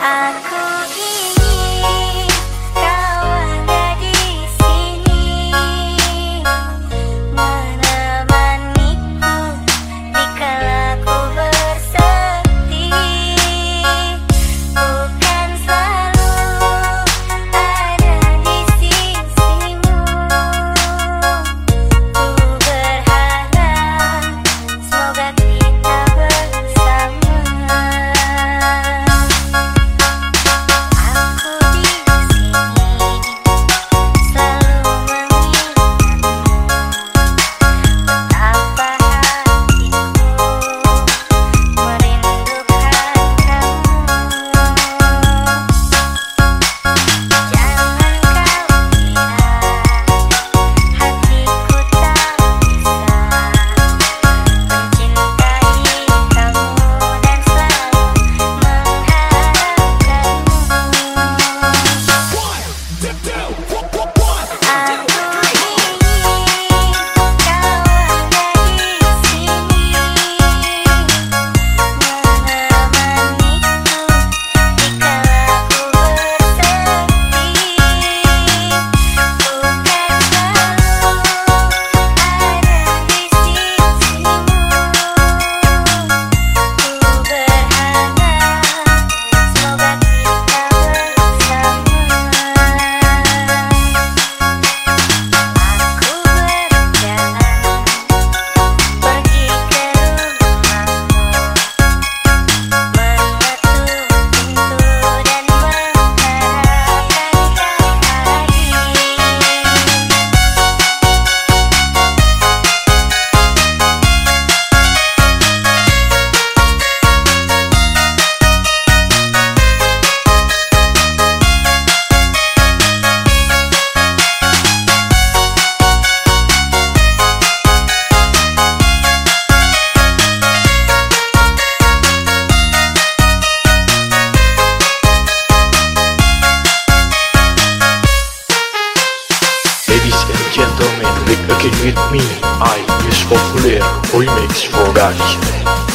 Aku With me, I use popular remix for guys.